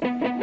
yang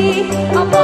I'll